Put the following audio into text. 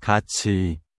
같이